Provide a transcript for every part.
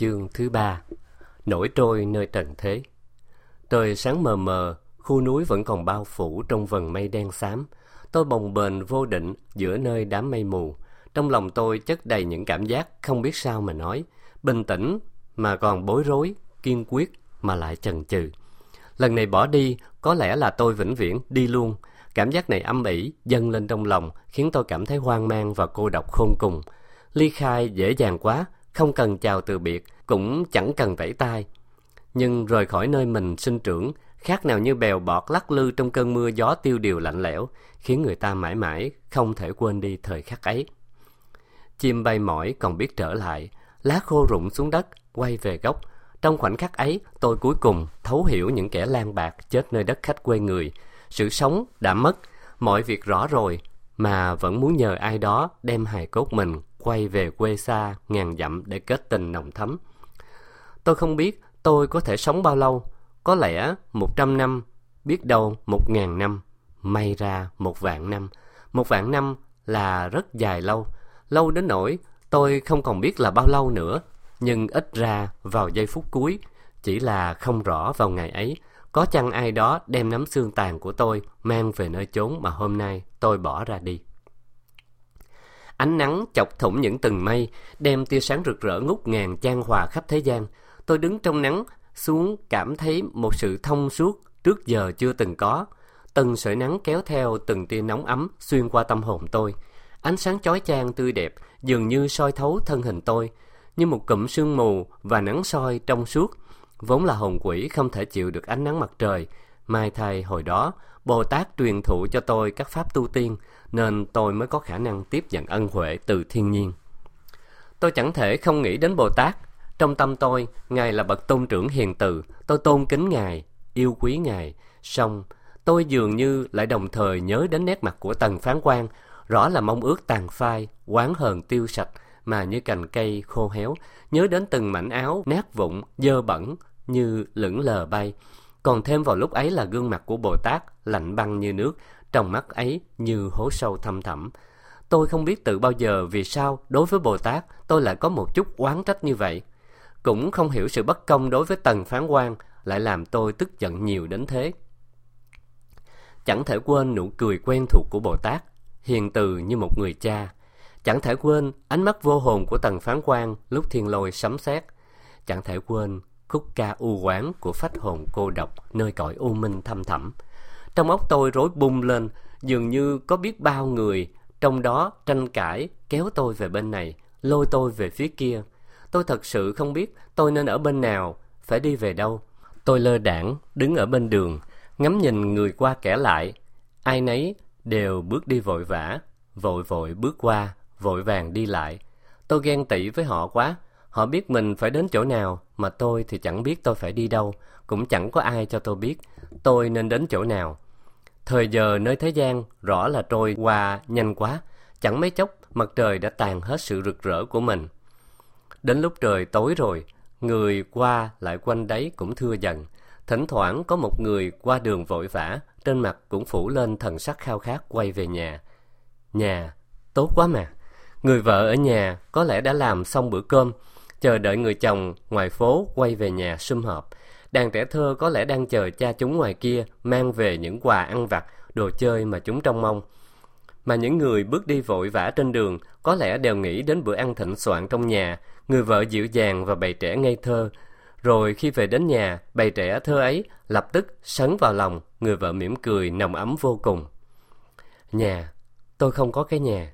Chương thứ ba Nổi trôi nơi trần thế Trời sáng mờ mờ, khu núi vẫn còn bao phủ trong vần mây đen xám. Tôi bồng bềnh vô định giữa nơi đám mây mù. Trong lòng tôi chất đầy những cảm giác không biết sao mà nói. Bình tĩnh mà còn bối rối, kiên quyết mà lại chần chừ. Lần này bỏ đi, có lẽ là tôi vĩnh viễn đi luôn. Cảm giác này âm ỉ dâng lên trong lòng, khiến tôi cảm thấy hoang mang và cô độc khôn cùng. Ly khai dễ dàng quá, không cần chào từ biệt, cũng chẳng cần vẫy tay. Nhưng rời khỏi nơi mình sinh trưởng, khác nào như bèo bọt lắc lư trong cơn mưa gió tiêu điều lạnh lẽo, khiến người ta mãi mãi không thể quên đi thời khắc ấy. Chim bay mỏi còn biết trở lại, lá khô rụng xuống đất, quay về gốc. Trong khoảnh khắc ấy, tôi cuối cùng thấu hiểu những kẻ lang bạc chết nơi đất khách quê người. Sự sống đã mất, mọi việc rõ rồi, mà vẫn muốn nhờ ai đó đem hài cốt mình quay về quê xa ngàn dặm để kết tình nồng thắm. Tôi không biết tôi có thể sống bao lâu, có lẽ một trăm năm, biết đâu một ngàn năm, may ra một vạn năm. Một vạn năm là rất dài lâu, lâu đến nỗi tôi không còn biết là bao lâu nữa, nhưng ít ra vào giây phút cuối, chỉ là không rõ vào ngày ấy, có chăng ai đó đem nắm xương tàn của tôi mang về nơi chốn mà hôm nay tôi bỏ ra đi. Ánh nắng chọc thủng những tầng mây, đem tia sáng rực rỡ ngút ngàn chan hòa khắp thế gian. Tôi đứng trong nắng, xuống cảm thấy một sự thông suốt trước giờ chưa từng có. Từng sợi nắng kéo theo từng tia nóng ấm xuyên qua tâm hồn tôi. Ánh sáng chói chang tươi đẹp dường như soi thấu thân hình tôi, như một cụm sương mù và nắng soi trong suốt. Vốn là hồn quỷ không thể chịu được ánh nắng mặt trời. Mai thầy hồi đó, Bồ Tát truyền thụ cho tôi các pháp tu tiên, nên tôi mới có khả năng tiếp nhận ân huệ từ thiên nhiên. Tôi chẳng thể không nghĩ đến Bồ Tát. Trong tâm tôi, Ngài là bậc tôn trưởng hiền từ, tôi tôn kính Ngài, yêu quý Ngài. Song, tôi dường như lại đồng thời nhớ đến nét mặt của Tần Phán Quan, rõ là mong ước tàn phai, quán hờn tiêu sạch, mà như cành cây khô héo, nhớ đến từng mảnh áo nát vụn, dơ bẩn, như lững lờ bay. Còn thêm vào lúc ấy là gương mặt của Bồ Tát, lạnh băng như nước, trong mắt ấy như hố sâu thâm thẳm. Tôi không biết tự bao giờ vì sao đối với Bồ Tát tôi lại có một chút oán trách như vậy. Cũng không hiểu sự bất công đối với tần phán quan lại làm tôi tức giận nhiều đến thế. Chẳng thể quên nụ cười quen thuộc của Bồ Tát, hiền từ như một người cha. Chẳng thể quên ánh mắt vô hồn của tần phán quan lúc thiên lôi sấm sét. Chẳng thể quên khúc ca u quán của phách hồn cô độc nơi cõi u minh thâm thẳm. Trong óc tôi rối bung lên, dường như có biết bao người, trong đó tranh cãi, kéo tôi về bên này, lôi tôi về phía kia. Tôi thật sự không biết tôi nên ở bên nào, phải đi về đâu. Tôi lơ đảng, đứng ở bên đường, ngắm nhìn người qua kẻ lại. Ai nấy đều bước đi vội vã, vội vội bước qua, vội vàng đi lại. Tôi ghen tị với họ quá. Họ biết mình phải đến chỗ nào, mà tôi thì chẳng biết tôi phải đi đâu, cũng chẳng có ai cho tôi biết tôi nên đến chỗ nào. Thời giờ nơi thế gian rõ là trôi qua nhanh quá, chẳng mấy chốc mặt trời đã tàn hết sự rực rỡ của mình. Đến lúc trời tối rồi, người qua lại quanh đấy cũng thưa dần. Thỉnh thoảng có một người qua đường vội vã, trên mặt cũng phủ lên thần sắc khao khát quay về nhà. Nhà, tốt quá mà. Người vợ ở nhà có lẽ đã làm xong bữa cơm, chờ đợi người chồng ngoài phố quay về nhà sum họp. Đàn trẻ thơ có lẽ đang chờ cha chúng ngoài kia mang về những quà ăn vặt, đồ chơi mà chúng trông mong. Mà những người bước đi vội vã trên đường có lẽ đều nghĩ đến bữa ăn thịnh soạn trong nhà, người vợ dịu dàng và bầy trẻ ngây thơ. Rồi khi về đến nhà, bầy trẻ thơ ấy lập tức sấn vào lòng, người vợ mỉm cười nồng ấm vô cùng. Nhà, tôi không có cái nhà.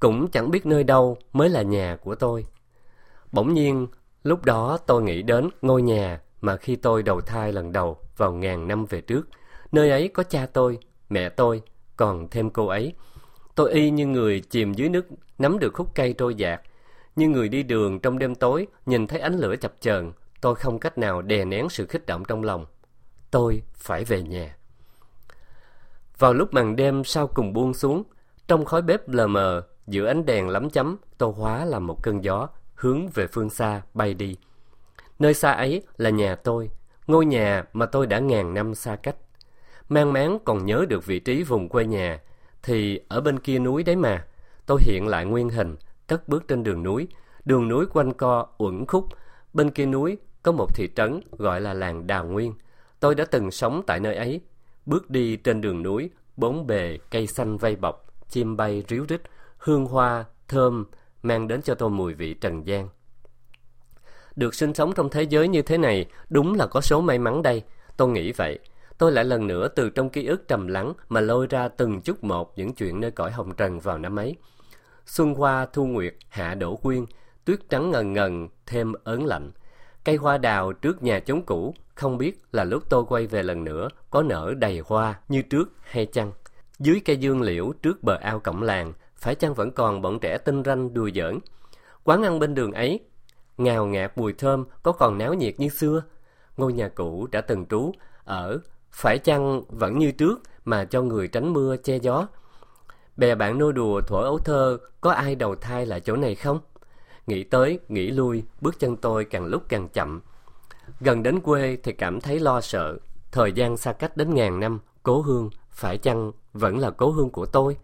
Cũng chẳng biết nơi đâu mới là nhà của tôi. Bỗng nhiên, lúc đó tôi nghĩ đến ngôi nhà mà khi tôi đầu thai lần đầu vào ngàn năm về trước, nơi ấy có cha tôi, mẹ tôi, còn thêm cô ấy. Tôi y như người chìm dưới nước nắm được khúc cây trôi dạt, như người đi đường trong đêm tối nhìn thấy ánh lửa chập chờn, tôi không cách nào đè nén sự kích động trong lòng. Tôi phải về nhà. Vào lúc màn đêm sau cùng buông xuống, trong khói bếp lờ mờ, giữa ánh đèn lắm chấm, tôi hóa làm một cơn gió, hướng về phương xa bay đi. Nơi xa ấy là nhà tôi, ngôi nhà mà tôi đã ngàn năm xa cách. Mang máng còn nhớ được vị trí vùng quê nhà, thì ở bên kia núi đấy mà. Tôi hiện lại nguyên hình, cất bước trên đường núi, đường núi quanh co, uẩn khúc, Bên kia núi có một thị trấn gọi là làng Đào Nguyên. Tôi đã từng sống tại nơi ấy. Bước đi trên đường núi, bốn bề cây xanh vây bọc, chim bay ríu rít, hương hoa, thơm mang đến cho tôi mùi vị trần gian. Được sinh sống trong thế giới như thế này đúng là có số may mắn đây. Tôi nghĩ vậy. Tôi lại lần nữa từ trong ký ức trầm lắng mà lôi ra từng chút một những chuyện nơi cõi hồng trần vào năm ấy. Xuân hoa thu nguyệt hạ đổ quyên, tuyết trắng ngần ngần thêm ớn lạnh. Cây hoa đào trước nhà chống cũ, không biết là lúc tôi quay về lần nữa có nở đầy hoa như trước hay chăng. Dưới cây dương liễu trước bờ ao cổng làng, phải chăng vẫn còn bọn trẻ tinh ranh đùa giỡn. Quán ăn bên đường ấy, ngào ngạt mùi thơm có còn náo nhiệt như xưa. Ngôi nhà cũ đã từng trú ở, phải chăng vẫn như trước mà cho người tránh mưa che gió. Bè bạn nô đùa thổi ấu thơ, có ai đầu thai lại chỗ này không? Nghĩ tới, nghĩ lui, bước chân tôi càng lúc càng chậm. Gần đến quê thì cảm thấy lo sợ. Thời gian xa cách đến ngàn năm, cố hương, phải chăng vẫn là cố hương của tôi?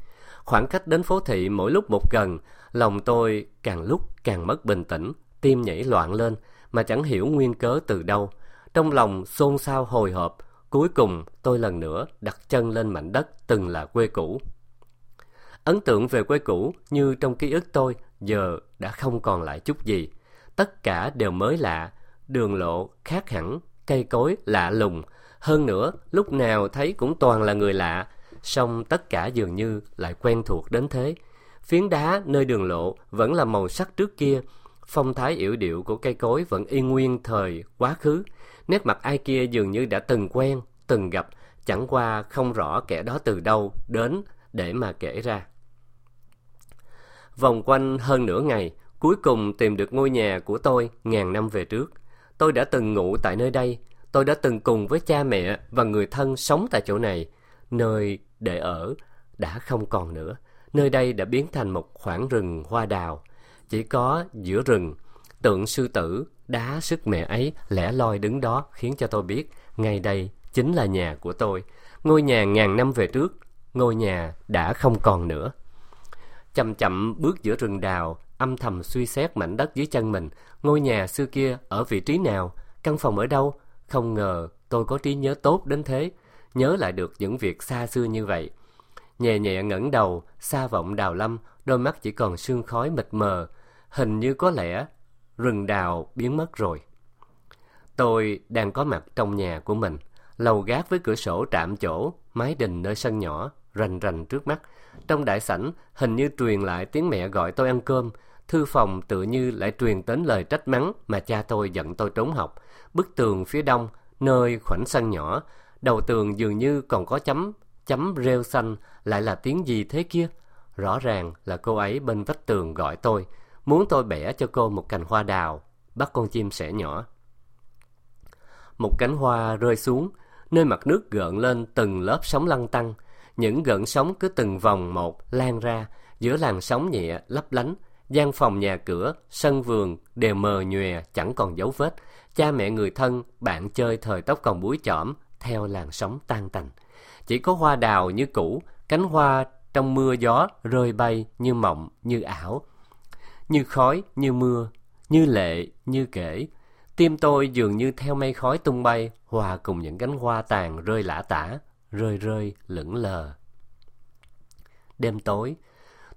Khoảng cách đến phố thị mỗi lúc một gần, lòng tôi càng lúc càng mất bình tĩnh, tim nhảy loạn lên, mà chẳng hiểu nguyên cớ từ đâu. Trong lòng xôn xao hồi hộp, cuối cùng tôi lần nữa đặt chân lên mảnh đất từng là quê cũ. Ấn tượng về quê cũ như trong ký ức tôi giờ đã không còn lại chút gì. Tất cả đều mới lạ, đường lộ khác hẳn, cây cối lạ lùng. Hơn nữa, lúc nào thấy cũng toàn là người lạ, song tất cả dường như lại quen thuộc đến thế. Phiến đá nơi đường lộ vẫn là màu sắc trước kia, phong thái yểu điệu của cây cối vẫn y nguyên thời quá khứ. Nét mặt ai kia dường như đã từng quen, từng gặp, chẳng qua không rõ kẻ đó từ đâu đến để mà kể ra. Vòng quanh hơn nửa ngày, cuối cùng tìm được ngôi nhà của tôi ngàn năm về trước. Tôi đã từng ngủ tại nơi đây, tôi đã từng cùng với cha mẹ và người thân sống tại chỗ này. Nơi để ở đã không còn nữa. Nơi đây đã biến thành một khoảng rừng hoa đào. Chỉ có giữa rừng, tượng sư tử, đá sức mẹ ấy lẻ loi đứng đó khiến cho tôi biết ngay đây chính là nhà của tôi. Ngôi nhà ngàn năm về trước, ngôi nhà đã không còn nữa. Chậm chậm bước giữa rừng đào, âm thầm suy xét mảnh đất dưới chân mình. Ngôi nhà xưa kia ở vị trí nào? Căn phòng ở đâu? Không ngờ tôi có trí nhớ tốt đến thế. Nhớ lại được những việc xa xưa như vậy. Nhẹ nhẹ ngẩng đầu, xa vọng đào lâm, đôi mắt chỉ còn sương khói mịt mờ. Hình như có lẽ rừng đào biến mất rồi. Tôi đang có mặt trong nhà của mình, lầu gác với cửa sổ trạm chỗ, mái đình nơi sân nhỏ, rành rành trước mắt. Trong đại sảnh, hình như truyền lại tiếng mẹ gọi tôi ăn cơm. Thư phòng tự như lại truyền đến lời trách mắng mà cha tôi giận tôi trốn học. Bức tường phía đông, nơi khoảnh sân nhỏ, đầu tường dường như còn có chấm, chấm rêu xanh, lại là tiếng gì thế kia? Rõ ràng là cô ấy bên vách tường gọi tôi, muốn tôi bẻ cho cô một cành hoa đào, bắt con chim sẻ nhỏ. Một cánh hoa rơi xuống, nơi mặt nước gợn lên từng lớp sóng lăn tăng, những gợn sóng cứ từng vòng một lan ra, giữa làn sóng nhẹ lấp lánh, gian phòng nhà cửa, sân vườn đều mờ nhòe chẳng còn dấu vết, cha mẹ người thân, bạn chơi thời tóc còn búi chỏm theo làn sóng tan tành. Chỉ có hoa đào như cũ, cánh hoa trong mưa gió rơi bay như mộng, như ảo, như khói, như mưa, như lệ, như kể. Tim tôi dường như theo mây khói tung bay, hòa cùng những cánh hoa tàn rơi lã tả, rơi rơi lững lờ. Đêm tối,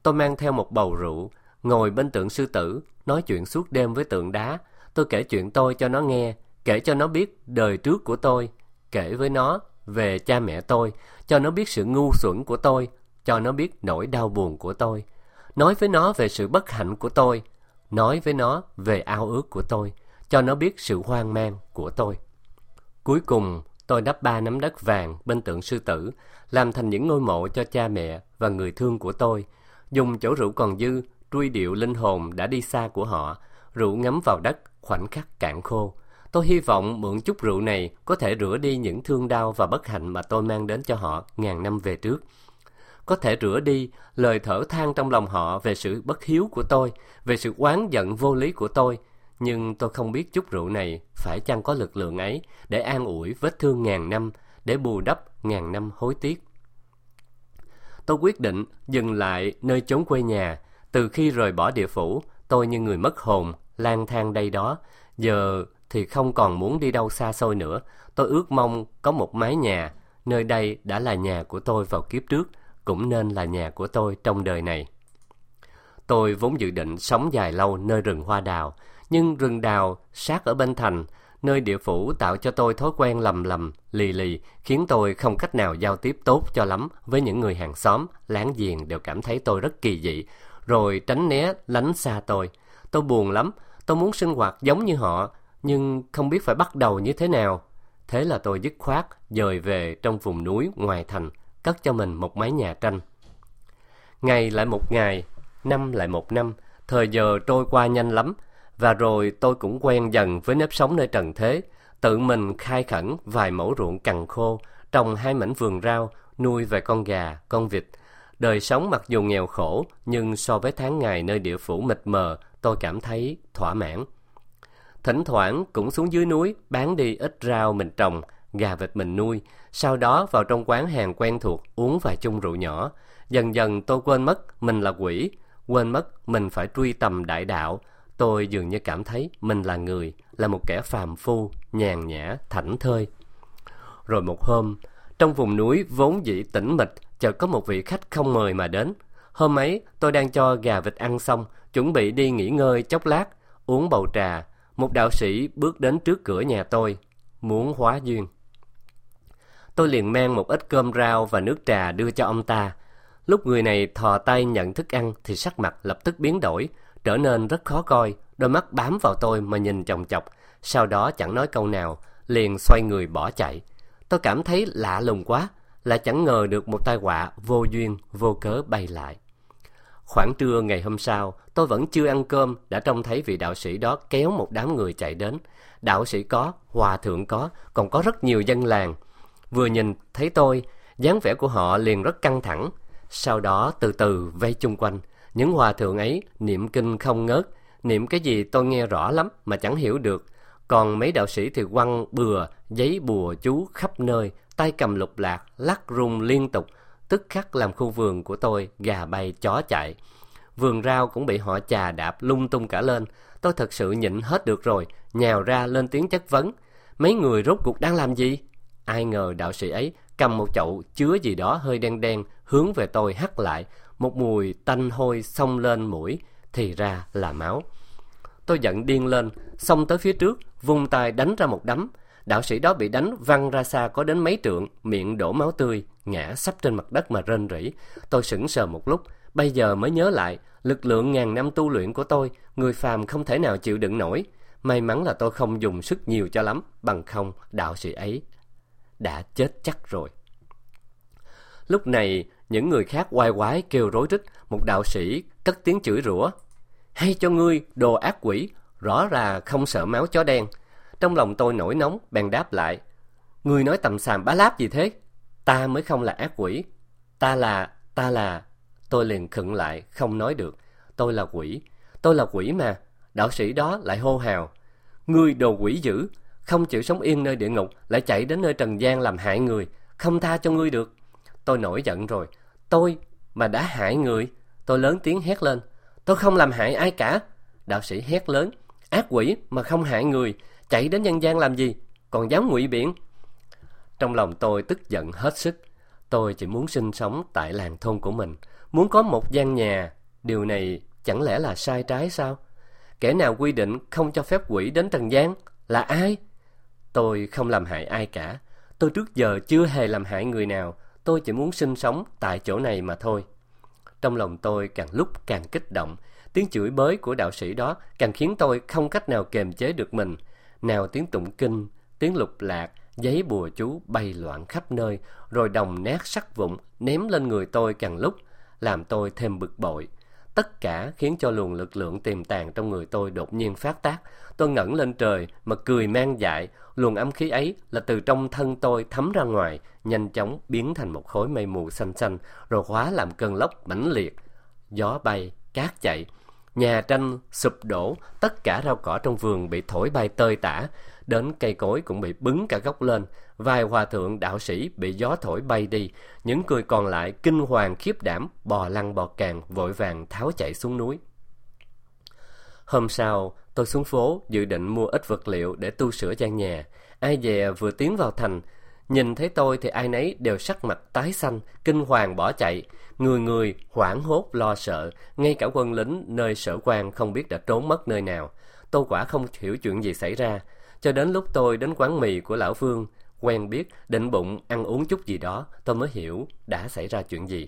tôi mang theo một bầu rượu, ngồi bên tượng sư tử, nói chuyện suốt đêm với tượng đá. Tôi kể chuyện tôi cho nó nghe, kể cho nó biết đời trước của tôi, kể với nó về cha mẹ tôi, cho nó biết sự ngu xuẩn của tôi, cho nó biết nỗi đau buồn của tôi. Nói với nó về sự bất hạnh của tôi, nói với nó về ao ước của tôi, cho nó biết sự hoang mang của tôi. Cuối cùng, tôi đắp ba nắm đất vàng bên tượng sư tử, làm thành những ngôi mộ cho cha mẹ và người thương của tôi, dùng chỗ rượu còn dư, truy điệu linh hồn đã đi xa của họ, rượu ngấm vào đất, khoảnh khắc cạn khô. Tôi hy vọng mượn chút rượu này có thể rửa đi những thương đau và bất hạnh mà tôi mang đến cho họ ngàn năm về trước. Có thể rửa đi lời thở than trong lòng họ về sự bất hiếu của tôi, về sự oán giận vô lý của tôi, nhưng tôi không biết chút rượu này phải chăng có lực lượng ấy để an ủi vết thương ngàn năm, để bù đắp ngàn năm hối tiếc. Tôi quyết định dừng lại nơi chốn quê nhà. Từ khi rời bỏ địa phủ, tôi như người mất hồn, lang thang đây đó. Giờ thì không còn muốn đi đâu xa xôi nữa. Tôi ước mong có một mái nhà. Nơi đây đã là nhà của tôi vào kiếp trước, cũng nên là nhà của tôi trong đời này. Tôi vốn dự định sống dài lâu nơi rừng hoa đào, nhưng rừng đào sát ở bên thành, nơi địa phủ tạo cho tôi thói quen lầm lầm, lì lì, khiến tôi không cách nào giao tiếp tốt cho lắm với những người hàng xóm, láng giềng đều cảm thấy tôi rất kỳ dị, rồi tránh né, lánh xa tôi. Tôi buồn lắm, tôi muốn sinh hoạt giống như họ, nhưng không biết phải bắt đầu như thế nào. Thế là tôi dứt khoát, dời về trong vùng núi ngoài thành, cất cho mình một mái nhà tranh. Ngày lại một ngày, năm lại một năm, thời giờ trôi qua nhanh lắm, và rồi tôi cũng quen dần với nếp sống nơi trần thế, tự mình khai khẩn vài mẫu ruộng cằn khô, trồng hai mảnh vườn rau, nuôi vài con gà, con vịt. Đời sống mặc dù nghèo khổ, nhưng so với tháng ngày nơi địa phủ mịt mờ, tôi cảm thấy thỏa mãn. Thỉnh thoảng cũng xuống dưới núi bán đi ít rau mình trồng, gà vịt mình nuôi, sau đó vào trong quán hàng quen thuộc uống vài chung rượu nhỏ. Dần dần tôi quên mất mình là quỷ, quên mất mình phải truy tầm đại đạo. Tôi dường như cảm thấy mình là người, là một kẻ phàm phu, nhàn nhã, thảnh thơi. Rồi một hôm, trong vùng núi vốn dĩ tĩnh mịch, chợt có một vị khách không mời mà đến. Hôm ấy, tôi đang cho gà vịt ăn xong, chuẩn bị đi nghỉ ngơi chốc lát, uống bầu trà. Một đạo sĩ bước đến trước cửa nhà tôi, muốn hóa duyên. Tôi liền mang một ít cơm rau và nước trà đưa cho ông ta. Lúc người này thò tay nhận thức ăn thì sắc mặt lập tức biến đổi, trở nên rất khó coi, đôi mắt bám vào tôi mà nhìn chòng chọc, sau đó chẳng nói câu nào, liền xoay người bỏ chạy. Tôi cảm thấy lạ lùng quá, là chẳng ngờ được một tai họa vô duyên, vô cớ bay lại. Khoảng trưa ngày hôm sau, tôi vẫn chưa ăn cơm, đã trông thấy vị đạo sĩ đó kéo một đám người chạy đến. Đạo sĩ có, hòa thượng có, còn có rất nhiều dân làng. Vừa nhìn thấy tôi, dáng vẻ của họ liền rất căng thẳng. Sau đó từ từ vây chung quanh, những hòa thượng ấy niệm kinh không ngớt, niệm cái gì tôi nghe rõ lắm mà chẳng hiểu được. Còn mấy đạo sĩ thì quăng bừa, giấy bùa chú khắp nơi, tay cầm lục lạc, lắc rung liên tục, tức khắc làm khu vườn của tôi gà bay chó chạy. Vườn rau cũng bị họ chà đạp lung tung cả lên. Tôi thật sự nhịn hết được rồi, nhào ra lên tiếng chất vấn. Mấy người rốt cuộc đang làm gì? Ai ngờ đạo sĩ ấy cầm một chậu chứa gì đó hơi đen đen hướng về tôi hắt lại. Một mùi tanh hôi xông lên mũi, thì ra là máu. Tôi giận điên lên, xông tới phía trước, vung tay đánh ra một đấm. Đạo sĩ đó bị đánh văng ra xa có đến mấy trượng, miệng đổ máu tươi, ngã sắp trên mặt đất mà rên rỉ. Tôi sững sờ một lúc, bây giờ mới nhớ lại, lực lượng ngàn năm tu luyện của tôi, người phàm không thể nào chịu đựng nổi. May mắn là tôi không dùng sức nhiều cho lắm, bằng không đạo sĩ ấy đã chết chắc rồi. Lúc này, những người khác oai quái kêu rối rít, một đạo sĩ cất tiếng chửi rủa. Hay cho ngươi, đồ ác quỷ, rõ là không sợ máu chó đen. Trong lòng tôi nổi nóng, bèn đáp lại. Ngươi nói tầm sàm bá láp gì thế? Ta mới không là ác quỷ. Ta là, ta là... Tôi liền khựng lại, không nói được. Tôi là quỷ. Tôi là quỷ mà. Đạo sĩ đó lại hô hào. Ngươi đồ quỷ dữ, không chịu sống yên nơi địa ngục, lại chạy đến nơi trần gian làm hại người. Không tha cho ngươi được. Tôi nổi giận rồi. Tôi mà đã hại người. Tôi lớn tiếng hét lên. Tôi không làm hại ai cả. Đạo sĩ hét lớn. Ác quỷ mà không hại người. Chạy đến nhân gian làm gì? Còn dám ngụy biện. Trong lòng tôi tức giận hết sức. Tôi chỉ muốn sinh sống tại làng thôn của mình. Muốn có một gian nhà. Điều này chẳng lẽ là sai trái sao? Kẻ nào quy định không cho phép quỷ đến trần gian? Là ai? Tôi không làm hại ai cả. Tôi trước giờ chưa hề làm hại người nào. Tôi chỉ muốn sinh sống tại chỗ này mà thôi. Trong lòng tôi càng lúc càng kích động. Tiếng chửi bới của đạo sĩ đó càng khiến tôi không cách nào kềm chế được mình. Nào tiếng tụng kinh, tiếng lục lạc, giấy bùa chú bay loạn khắp nơi, rồi đồng nát sắc vụn ném lên người tôi càng lúc, làm tôi thêm bực bội. Tất cả khiến cho luồng lực lượng tiềm tàng trong người tôi đột nhiên phát tác. Tôi ngẩng lên trời mà cười mang dại, luồng âm khí ấy là từ trong thân tôi thấm ra ngoài, nhanh chóng biến thành một khối mây mù xanh xanh, rồi hóa làm cơn lốc mãnh liệt. Gió bay, cát chạy, nhà tranh sụp đổ, tất cả rau cỏ trong vườn bị thổi bay tơi tả, đến cây cối cũng bị bứng cả gốc lên, vài hòa thượng đạo sĩ bị gió thổi bay đi, những người còn lại kinh hoàng khiếp đảm, bò lăn bò càng, vội vàng tháo chạy xuống núi. Hôm sau, Tôi xuống phố dự định mua ít vật liệu để tu sửa gian nhà. Ai dè vừa tiến vào thành, nhìn thấy tôi thì ai nấy đều sắc mặt tái xanh, kinh hoàng bỏ chạy. Người người hoảng hốt lo sợ, ngay cả quân lính nơi sở quan không biết đã trốn mất nơi nào. Tôi quả không hiểu chuyện gì xảy ra. Cho đến lúc tôi đến quán mì của lão Phương, quen biết, định bụng ăn uống chút gì đó, tôi mới hiểu đã xảy ra chuyện gì.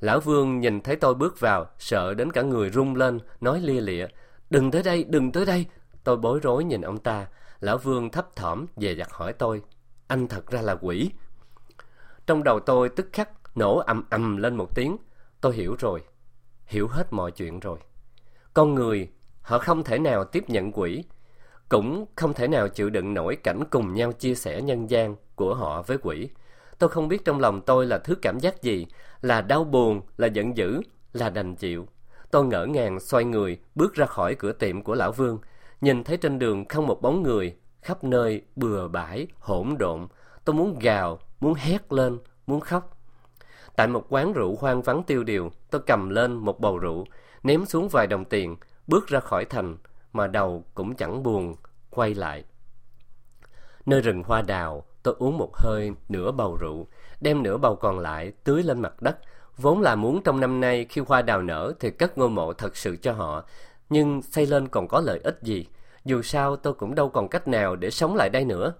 Lão Vương nhìn thấy tôi bước vào, sợ đến cả người rung lên, nói lia lịa. Đừng tới đây, đừng tới đây. Tôi bối rối nhìn ông ta. Lão Vương thấp thỏm về giặt hỏi tôi. Anh thật ra là quỷ. Trong đầu tôi tức khắc nổ ầm ầm lên một tiếng. Tôi hiểu rồi. Hiểu hết mọi chuyện rồi. Con người, họ không thể nào tiếp nhận quỷ. Cũng không thể nào chịu đựng nổi cảnh cùng nhau chia sẻ nhân gian của họ với quỷ. Tôi không biết trong lòng tôi là thứ cảm giác gì, là đau buồn, là giận dữ, là đành chịu. Tôi ngỡ ngàng xoay người, bước ra khỏi cửa tiệm của lão Vương, nhìn thấy trên đường không một bóng người, khắp nơi bừa bãi, hỗn độn. Tôi muốn gào, muốn hét lên, muốn khóc. Tại một quán rượu hoang vắng tiêu điều, tôi cầm lên một bầu rượu, ném xuống vài đồng tiền, bước ra khỏi thành, mà đầu cũng chẳng buồn, quay lại. Nơi rừng hoa đào, tôi uống một hơi nửa bầu rượu, đem nửa bầu còn lại tưới lên mặt đất, Vốn là muốn trong năm nay khi hoa đào nở thì cất ngôi mộ thật sự cho họ, nhưng xây lên còn có lợi ích gì? Dù sao tôi cũng đâu còn cách nào để sống lại đây nữa.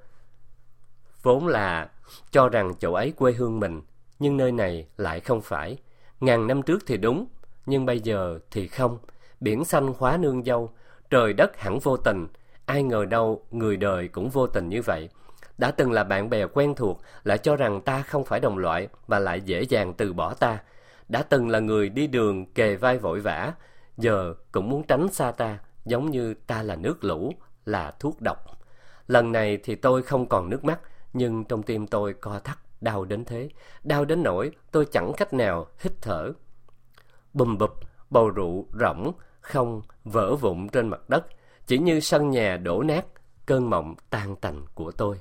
Vốn là cho rằng chỗ ấy quê hương mình, nhưng nơi này lại không phải. Ngàn năm trước thì đúng, nhưng bây giờ thì không. Biển xanh khóa nương dâu, trời đất hẳn vô tình, ai ngờ đâu người đời cũng vô tình như vậy. Đã từng là bạn bè quen thuộc lại cho rằng ta không phải đồng loại và lại dễ dàng từ bỏ ta. Đã từng là người đi đường kề vai vội vã giờ cũng muốn tránh xa ta giống như ta là nước lũ là thuốc độc. Lần này thì tôi không còn nước mắt nhưng trong tim tôi co thắt đau đến thế. Đau đến nỗi tôi chẳng cách nào hít thở. Bùm bụp, bầu rượu rỗng, không, vỡ vụn trên mặt đất. Chỉ như sân nhà đổ nát, cơn mộng tan tành của tôi.